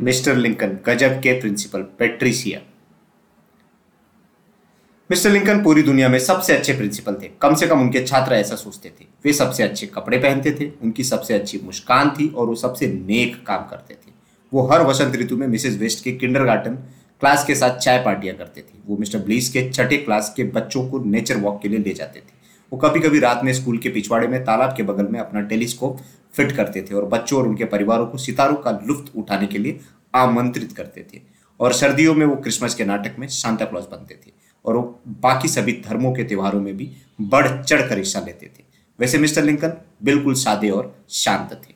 Mister Lincoln, गजब के principal Patricia. Mister Lincoln पूरी दुनिया में सबसे अच्छे प्रिंसिपल थे। कम से कम उनके छात्र ऐसा सोचते थे। वे सबसे अच्छे कपड़े पहनते थे, उनकी सबसे अच्छी मुस्कान थी और वो सबसे नेक काम करते थे। वो हर वसंत ऋतु में मिसेस वेस्ट के किंडरगार्टन क्लास के साथ चाय पार्टियाँ करते थे। वो मिस्टर ब्लीस के छठे क्लास के बच्चों को नेचर वॉक के लिए ले जाते थे। वो कभी कभी रात में स्कूल के पिछवाड़े में तालाब के बगल में अपना टेलीस्कोप फिट करते थे और बच्चों और उनके परिवारों को सितारों का लुफ्त उठाने के लिए आमंत्रित करते थे। और सर्दियों में वो क्रिसमस के नाटक में सांता क्लॉज बनते थे और वो बाकी सभी धर्मों के त्योहारों में भी बढ़ चढ़ कर हिस्सा लेते थे। वैसे मिस्टर लिंकन बिल्कुल सादे और शांत थे।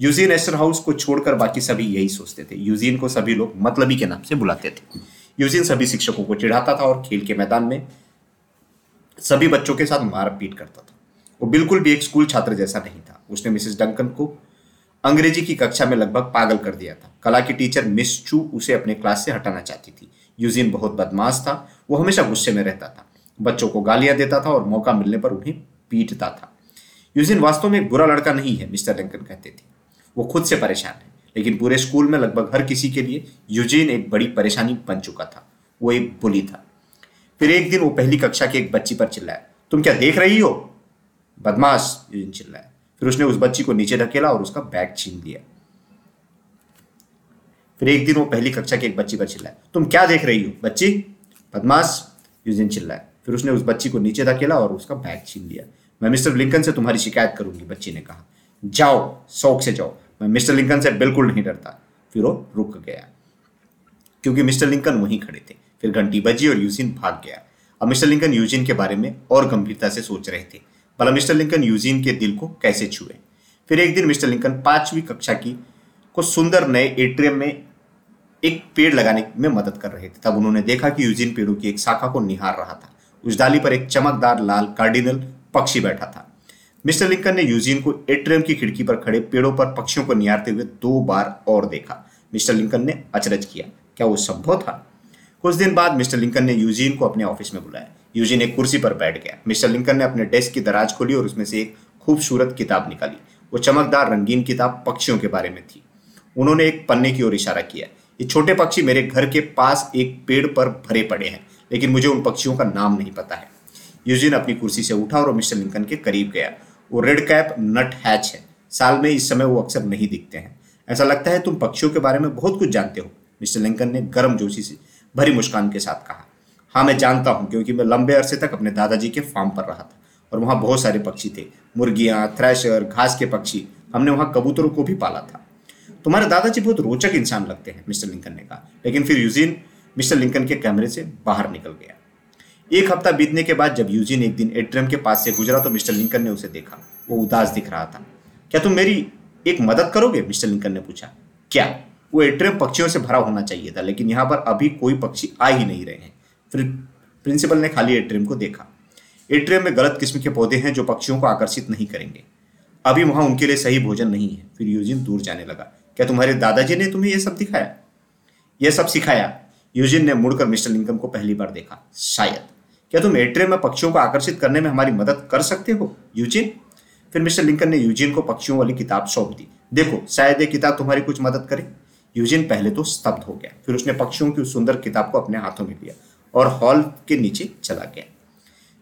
यूजीन एस्टर हाउस को छोड़कर बाकी सभी यही सोचते थे। यूजीन को सभी लोग मतलबी के नाम से बुलाते थे। यूजीन सभी शिक्षकों को चिढ़ाता था और खेल के मैदान में सभी बच्चों के साथ मारपीट करता था। वो बिल्कुल भी एक स्कूल छात्र जैसा नहीं था। उसने मिसेस डंकन को अंग्रेज़ी की कक्षा में लगभग पागल कर दिया था। कला की टीचर मिस चू उसे अपने क्लास से हटाना चाहती थी। यूजिन बहुत बदमाश था। वो हमेशा गुस्से में रहता था। बच्चों को गालियाँ देता था और मौका मिलने पर उन्हें पीटता था। यूजिन वास्तव में एक बुरा लड़का नहीं है, मिस्टर डंकन कहते थे। वो खुद से परेशान है, लेकिन पूरे स्कूल में लगभग हर किसी के लिए यूजिन एक बड़ी परेशानी बन चुका था। वो एक बुली था। फिर एक दिन वो पहली कक्षा की एक बच्ची पर चिल्लाया, तुम क्या देख रही हो? बदमाश चिल्लाया फिर उसने उस बच्ची को नीचे ढकेला और उसका बैग छीन लिया। फिर एक दिन वो पहली कक्षा की एक बच्ची पर चिल्लाया तुम क्या देख रही हो? बच्ची? बदमाश? यूजिन चिल्लाया फिर उसने उस बच्ची को नीचे धकेला और उसका बैग छीन लिया। मैं मिस्टर लिंकन से तुम्हारी शिकायत करूँगी, बच्ची ने कहा। जाओ, शौक से जाओ। मैं मिस्टर लिंकन से बिल्कुल नहीं डरता। फिर वो रुक गया। क्योंकि मिस्टर लिंकन वहीं खड़े थे। फिर घंटी बजी और यूजिन भाग गया। अब मिस्टर लिंकन यूजिन के बारे में और गंभीरता से सोच रहे थे। भला मिस्टर लिंकन यूजिन के दिल को कैसे छुए? फिर एक दिन मिस्टर लिंकन पांचवी कक्षा की को सुंदर नए एट्रियम में एक पेड़ लगाने में मदद कर रहे थे। तब उन्होंने देखा कि यूजिन पेड़ों की एक शाखा को निहार रहा था। उस डाली पर एक चमकदार लाल कार्डिनल पक्षी बैठा था। मिस्टर लिंकन ने यूजीन को एट्रियम की खिड़की पर खड़े पेड़ों पर पक्षियों को निहारते हुए दो बार और देखा। मिस्टर लिंकन ने अचरज किया, क्या वो संभव था? कुछ दिन बाद मिस्टर लिंकन ने यूजीन को अपने ऑफ़िस में बुलाया। यूजीन एक कुर्सी पर बैठ गया। मिस्टर लिंकन ने अपने डेस्क की दराज खोली और उसमें से एक खूबसूरत किताब निकाली। वो चमकदार रंगीन किताब पक्षियों के बारे में थी। उन्होंने एक पन्ने की ओर इशारा किया, ये छोटे पक्षी मेरे घर के पास एक पेड़ पर भरे पड़े हैं, लेकिन मुझे उन पक्षियों का नाम नहीं पता है। यूजिन अपनी कुर्सी से उठा और मिस्टर लिंकन के करीब गया। वो रेड कैप नट हैच है। साल में इस समय वो अक्सर नहीं दिखते हैं। ऐसा लगता है तुम पक्षियों के बारे में बहुत कुछ जानते हो। मिस्टर लिंकन ने गर्म जोशी से भरी मुस्कान के साथ कहा। हाँ मैं जानता हूँ, क्योंकि मैं लंबे अरसे तक अपने दादाजी के फार्म पर रहा था और वहाँ बहुत सारे पक्षी थे। मुर्गियाँ, थ्रैशर, घास के पक्षी, हमने वहाँ कबूतरों को भी पाला था। तुम्हारे दादाजी बहुत रोचक इंसान लगते हैं, मिस्टर लिंकन ने कहा। लेकिन फिर यूजिन, मिस्टर लिंकन के कैमरे से बाहर निकल गया। एक हफ़्ता बीतने के बाद जब यूजिन एक दिन एट्रियम के पास से गुजरा तो मिस्टर लिंकन ने उसे देखा। वो उदास दिख रहा था। क्या तुम मेरी एक मदद करोगे? मिस्टर लिंकन ने पूछा। क्या? वो एट्रियम पक्षियों से भरा होना चाहिए था, लेकिन यहाँ पर अभी कोई पक्षी आ ही नहीं रहे हैं। प्रिंसिपल ने खाली एट्रियम को देखा। एट्रियम में गलत किस्म के पौधे हैं जो पक्षियों को आकर्षित नहीं करेंगे। अभी वहाँ उनके लिए सही भोजन नहीं है। फिर यूजिन दूर जाने लगा। क्या तुम्हारे दादाजी ने तुम्हें यह सब दिखाया? यह सब सिखाया? यूजिन ने मुड़कर मिस्टर लिंकन को पहली बार देखा। शायद। क्या तुम एट्रियम में पक्षियों को आकर्षित करने में हमारी मदद कर सकते हो, यूजिन? फिर मिस्टर लिंकन ने यूजिन को पक्षियों वाली किताब सौंप दी। देखो, शायद ये किताब तुम्हारी कुछ मदद करे। यूजिन पहले तो स्तब्ध हो गया। फिर उसने पक्षियों की उस सुंदर किताब को अपने हाथों में लिया। और हॉल के नीचे चला गया।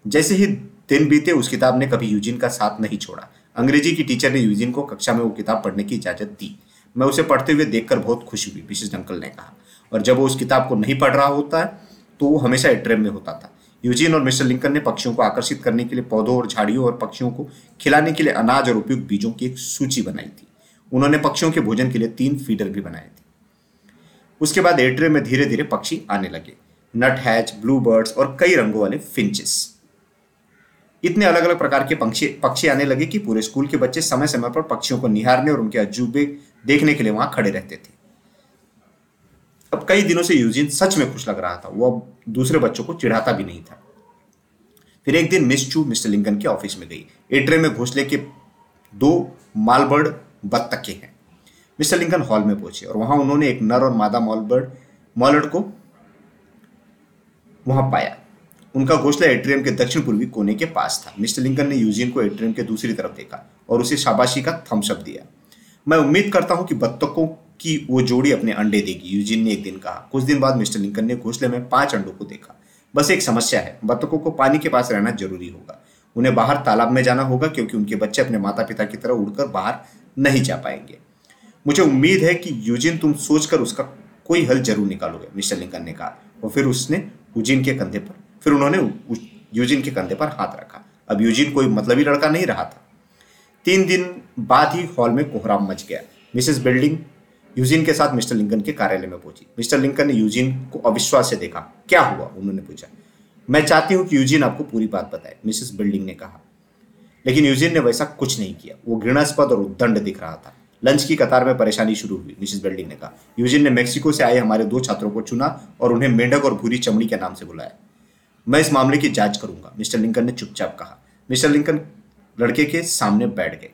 जैसे ही दिन बीते, उस किताब ने कभी यूजिन का साथ नहीं छोड़ा। अंग्रेज़ी की टीचर ने यूजिन को कक्षा में वो किताब पढ़ने की इजाज़त दी। मैं उसे पढ़ते हुए देखकर बहुत खुश हुई मिसेज अंकल ने कहा। और जब वो उस किताब को नहीं पढ़ रहा होता है तो वो हमेशा एट्रेम में होता था। यूजिन और मिस्टर लिंकन ने पक्षियों को आकर्षित करने के लिए पौधों और झाड़ियों और पक्षियों को खिलाने के लिए अनाज और उपयुक्त बीजों की एक सूची बनाई थी। उन्होंने पक्षियों के भोजन के लिए तीन फीडर भी बनाए थे। उसके बाद एट्रे में धीरे धीरे पक्षी आने लगे। नट हैच ब्लू बर्ड्स और कई रंगों वाले फिंचेस इतने अलग अलग प्रकार के पक्षी पक्षी आने लगे कि पूरे स्कूल के बच्चे समय समय पर पक्षियों को निहारने और उनके अजूबे देखने के लिए वहाँ खड़े रहते थे। अब कई दिनों से यूजिन सच में खुश लग रहा था। वो अब दूसरे बच्चों को चिढ़ाता भी नहीं था। फिर एक दिन मिस चू, मिस्टर लिंकन के ऑफ़िस में गई। एट्रे में घोसले के दो मालबर्ड बत्तखे हैं। मिस्टर लिंकन हॉल में पहुँचे और वहाँ उन्होंने एक नर और मादा मॉलबर्ड, मॉलर्ड को वहाँ पाया। उनका घोसला एट्रियम के दक्षिण पूर्वी कोने के पास था। मिस्टर लिंकन ने यूजिन को एट्रियम के दूसरी तरफ़ देखा और उसे शाबाशी का थम्सअप दिया। मैं उम्मीद करता हूँ कि बत्तखों कि वो जोड़ी अपने अंडे देगी यूजिन ने एक दिन कहा। कुछ दिन बाद मिस्टर लिंकन ने घोंसले में पाँच अंडों को देखा। बस एक समस्या है, बत्तखों को पानी के पास रहना ज़रूरी होगा। उन्हें बाहर तालाब में जाना होगा क्योंकि उनके बच्चे अपने माता पिता की तरह उड़कर बाहर नहीं जा पाएँगे। मुझे उम्मीद है कि यूजिन तुम सोचकर उसका कोई हल ज़रूर निकालोगे, मिस्टर लिंकन ने कहा। और फिर उसने यूजिन के कंधे पर। फिर उन्होंने यूजिन के कंधे पर हाथ रखा। अब यूजिन कोई मतलबी लड़का नहीं रहा था। तीन दिन बाद ही हॉल में कोहराम मच गया। मिसेस बिल्डिंग यूजिन के साथ मिस्टर लिंकन के कार्यालय में पहुँची। मिस्टर लिंकन ने यूजिन को अविश्वास से देखा, क्या हुआ? उन्होंने पूछा। मैं चाहती हूँ कि यूजिन आपको पूरी बात बताए, मिसेस बिल्डिंग ने कहा। लेकिन यूजिन ने वैसा कुछ नहीं किया। वो घृणास्पद और उद्दंड दिख रहा था। लंच की कतार में परेशानी शुरू हुई, मिसिस बिल्डिंग ने कहा। यूजिन ने मेक्सिको से आए हमारे दो छात्रों को चुना और उन्हें मेंढक और भूरी चमड़ी के नाम से बुलाया। मैं इस मामले की जाँच करूँगा, मिस्टर लिंकन ने चुपचाप कहा। मिस्टर लिंकन लड़के के सामने बैठ गए।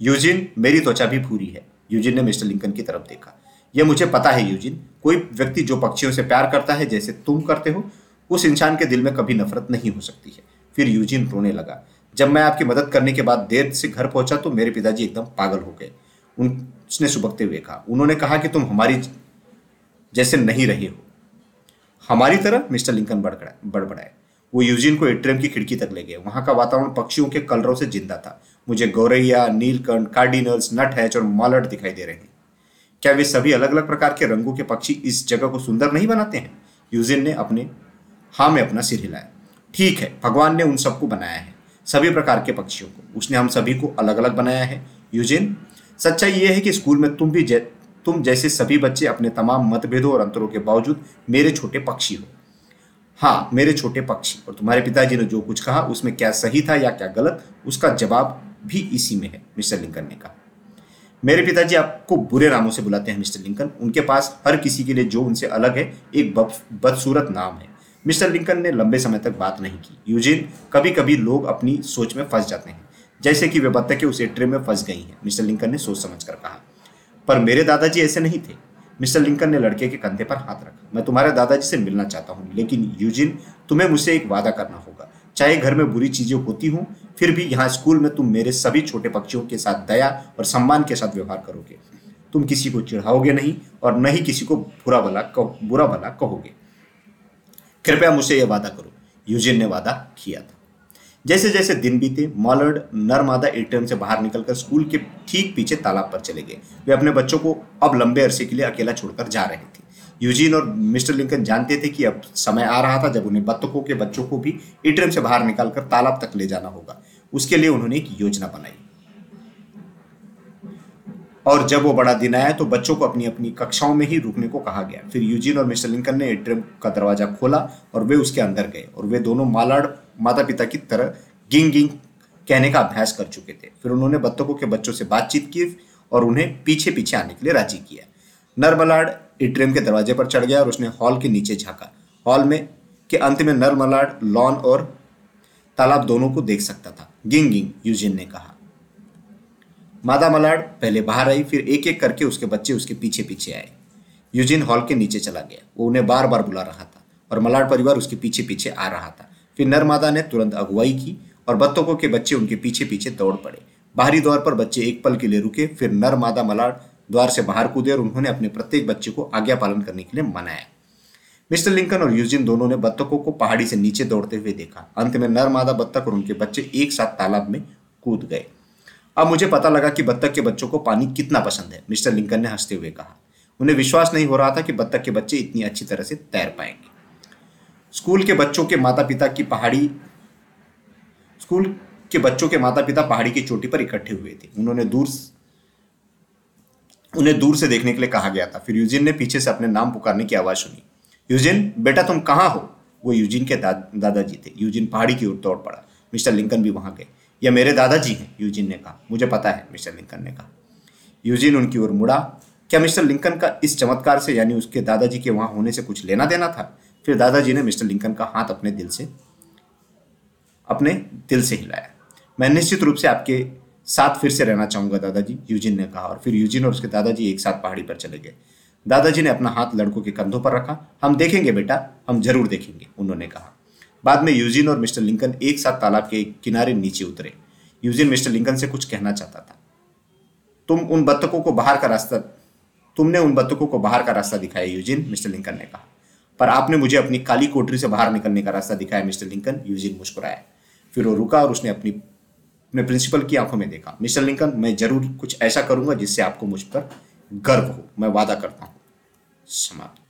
यूजिन मेरी त्वचा भी भूरी है यूजिन ने मिस्टर लिंकन की तरफ़ देखा। यह मुझे पता है यूजिन कोई व्यक्ति जो पक्षियों से प्यार करता है जैसे तुम करते हो, उस इंसान के दिल में कभी नफरत नहीं हो सकती है। फिर यूजिन रोने लगा। जब मैं आपकी मदद करने के बाद देर से घर पहुँचा तो मेरे पिताजी एकदम पागल हो गए। उसने सुबकते हुए कहा, उन्होंने कहा कि तुम हमारी जैसे नहीं रहे हो। हमारी तरह मिस्टर लिंकन बड़बड़ाए वो यूजिन को एट्रियम की खिड़की तक ले गए। वहाँ का वातावरण पक्षियों के कलरों से ज़िंदा था। मुझे गौरैया, नीलकंठ, कार्डिनल्स, नट हैच और मॉलट दिखाई दे रहे हैं। क्या वे सभी अलग अलग प्रकार के रंगों के पक्षी इस जगह को सुंदर नहीं बनाते हैं? यूजिन ने अपने हाँ में अपना सिर हिलाया। ठीक है, भगवान ने उन सबको बनाया है, सभी प्रकार के पक्षियों को। उसने हम सभी को अलग अलग बनाया है। यूजिन सच्चाई यह है कि स्कूल में तुम भी जै, तुम जैसे सभी बच्चे अपने तमाम मतभेदों और अंतरों के बावजूद मेरे छोटे पक्षी हो। हाँ मेरे छोटे पक्षी और तुम्हारे पिताजी ने जो कुछ कहा उसमें क्या सही था या क्या गलत उसका जवाब भी इसी में है मिस्टर लिंकन ने कहा। मेरे पिताजी आपको बुरे नामों से बुलाते हैं मिस्टर लिंकन। उनके पास हर किसी के लिए जो उनसे अलग है एक बदसूरत नाम है। मिस्टर लिंकन ने लंबे समय तक बात नहीं की। यूजिन कभी कभी लोग अपनी सोच में फंस जाते हैं। जैसे कि वे बत्तखें उस ट्रे में फंस गई हैं, मिस्टर लिंकन ने सोच समझ कर कहा। पर मेरे दादाजी ऐसे नहीं थे। मिस्टर लिंकन ने लड़के के कंधे पर हाथ रखा। मैं तुम्हारे दादाजी से मिलना चाहता हूँ, लेकिन यूजिन, तुम्हें मुझसे एक वादा करना होगा। चाहे घर में बुरी चीज़ें होती हूँ, फिर भी यहाँ स्कूल में तुम मेरे सभी छोटे पक्षियों के साथ दया और सम्मान के साथ व्यवहार करोगे। तुम किसी को चिढ़ाओगे नहीं और न ही किसी को बुरा भला बुरा भला कहोगे। कृपया मुझसे यह वादा करो। यूजिन ने वादा किया था। जैसे जैसे दिन बीते, मॉलर्ड नरमादा एटीएम से बाहर निकलकर स्कूल के ठीक पीछे तालाब पर चले गए। वे अपने बच्चों को अब लंबे अरसे के लिए अकेला छोड़कर जा रहे थे। यूजीन और मिस्टर लिंकन जानते थे कि अब समय आ रहा था जब उन्हें बत्तखों के बच्चों को भी एटीएम से बाहर निकालकर तालाब तक ले जाना होगा। उसके लिए उन्होंने एक योजना बनाई। और जब वो बड़ा दिन आया तो बच्चों को अपनी अपनी कक्षाओं में ही रुकने को कहा गया। फिर यूजिन और मिस्टर लिंकन ने एट्रियम का दरवाज़ा खोला और वे उसके अंदर गए और वे दोनों मालाड माता पिता की तरह गिंग गिंग कहने का अभ्यास कर चुके थे। फिर उन्होंने बत्तखों के बच्चों से बातचीत की और उन्हें पीछे पीछे आने के लिए राज़ी किया। नरमलाड एट्रियम के दरवाजे पर चढ़ गया और उसने हॉल के नीचे झांका। हॉल में के अंत में नरमलाड, लॉन और तालाब दोनों को देख सकता था। गिंग गिंग, यूजिन ने कहा। मादा मलाड पहले बाहर आई, फिर एक एक करके उसके बच्चे उसके पीछे पीछे आए। यूजिन हॉल के नीचे चला गया। वो उन्हें बार बार बुला रहा था और मलाड परिवार उसके पीछे पीछे आ रहा था। फिर नर मादा ने तुरंत अगुवाई की और बत्तखों के बच्चे उनके पीछे पीछे दौड़ पड़े। बाहरी द्वार पर बच्चे एक पल के लिए रुके, फिर नर मादा मलाड द्वार से बाहर कूदे और उन्होंने अपने प्रत्येक बच्चे को आज्ञा पालन करने के लिए मनाया। मिस्टर लिंकन और यूजिन दोनों ने बत्तखों को पहाड़ी से नीचे दौड़ते हुए देखा। अंत में नर मादा बत्तख और उनके बच्चे एक साथ तालाब में कूद गए। अब मुझे पता लगा कि बत्तख के बच्चों को पानी कितना पसंद है। मिस्टर लिंकन ने हँसते हुए कहा। उन्हें विश्वास नहीं हो रहा था कि बत्तख के बच्चे इतनी अच्छी तरह से तैर पाएँगे। स्कूल के बच्चों के माता पिता की पहाड़ी, स्कूल के बच्चों के माता पिता पहाड़ी की चोटी पर इकट्ठे हुए थे। उन्होंने दूर उन्हें दूर से देखने के लिए कहा गया था। फिर यूजिन ने पीछे से अपने नाम पुकारने की आवाज़ सुनी। यूजिन, बेटा तुम कहाँ हो? वो यूजिन के दादाजी थे। यूजिन पहाड़ी की ओर दौड़ पड़ा। मिस्टर लिंकन भी वहाँ गए। यह मेरे दादाजी हैं, यूजिन ने कहा। मुझे पता है, मिस्टर लिंकन ने कहा। यूजिन उनकी ओर मुड़ा। क्या मिस्टर लिंकन का इस चमत्कार से, यानी उसके दादाजी के वहाँ होने से कुछ लेना देना था? फिर दादाजी ने मिस्टर लिंकन का हाथ अपने दिल से, अपने दिल से हिलाया। मैं निश्चित रूप से आपके साथ फिर से रहना चाहूँगा, दादाजी, यूजिन ने कहा। और फिर यूजिन और उसके दादाजी एक साथ पहाड़ी पर चले गए। दादाजी ने अपना हाथ लड़कों के कंधों पर रखा। हम देखेंगे बेटा, हम ज़रूर देखेंगे, उन्होंने कहा। बाद में यूजिन और मिस्टर लिंकन एक साथ तालाब के किनारे नीचे उतरे। यूजिन मिस्टर लिंकन से कुछ कहना चाहता था। तुम उन बत्तखों को बाहर का रास्ता, तुमने उन बतखों को बाहर का रास्ता दिखाया, यूजिन, मिस्टर लिंकन ने कहा। पर आपने मुझे अपनी काली कोठरी से बाहर निकलने का रास्ता दिखाया, मिस्टर लिंकन, यूजिन मुस्कुराया। फिर वो रुका और उसने अपनी, अपने प्रिंसिपल की आँखों में देखा। मिस्टर लिंकन, मैं ज़रूर कुछ ऐसा करूँगा जिससे आपको मुझ पर गर्व हो। मैं वादा करता हूँ। समाप्त।